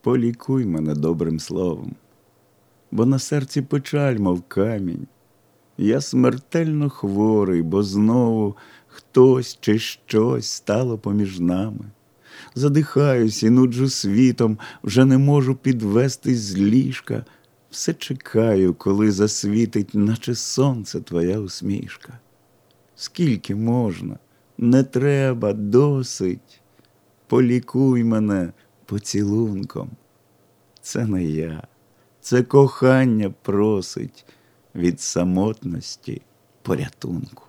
полікуй мене добрим словом, бо на серці печаль, мов камінь. Я смертельно хворий, бо знову хтось чи щось стало поміж нами. Задихаюсь і нуджу світом, вже не можу підвестись з ліжка. Все чекаю, коли засвітить, наче сонце твоя усмішка. Скільки можна, не треба, досить. Полікуй мене поцілунком. Це не я, це кохання просить від самотності порятунку.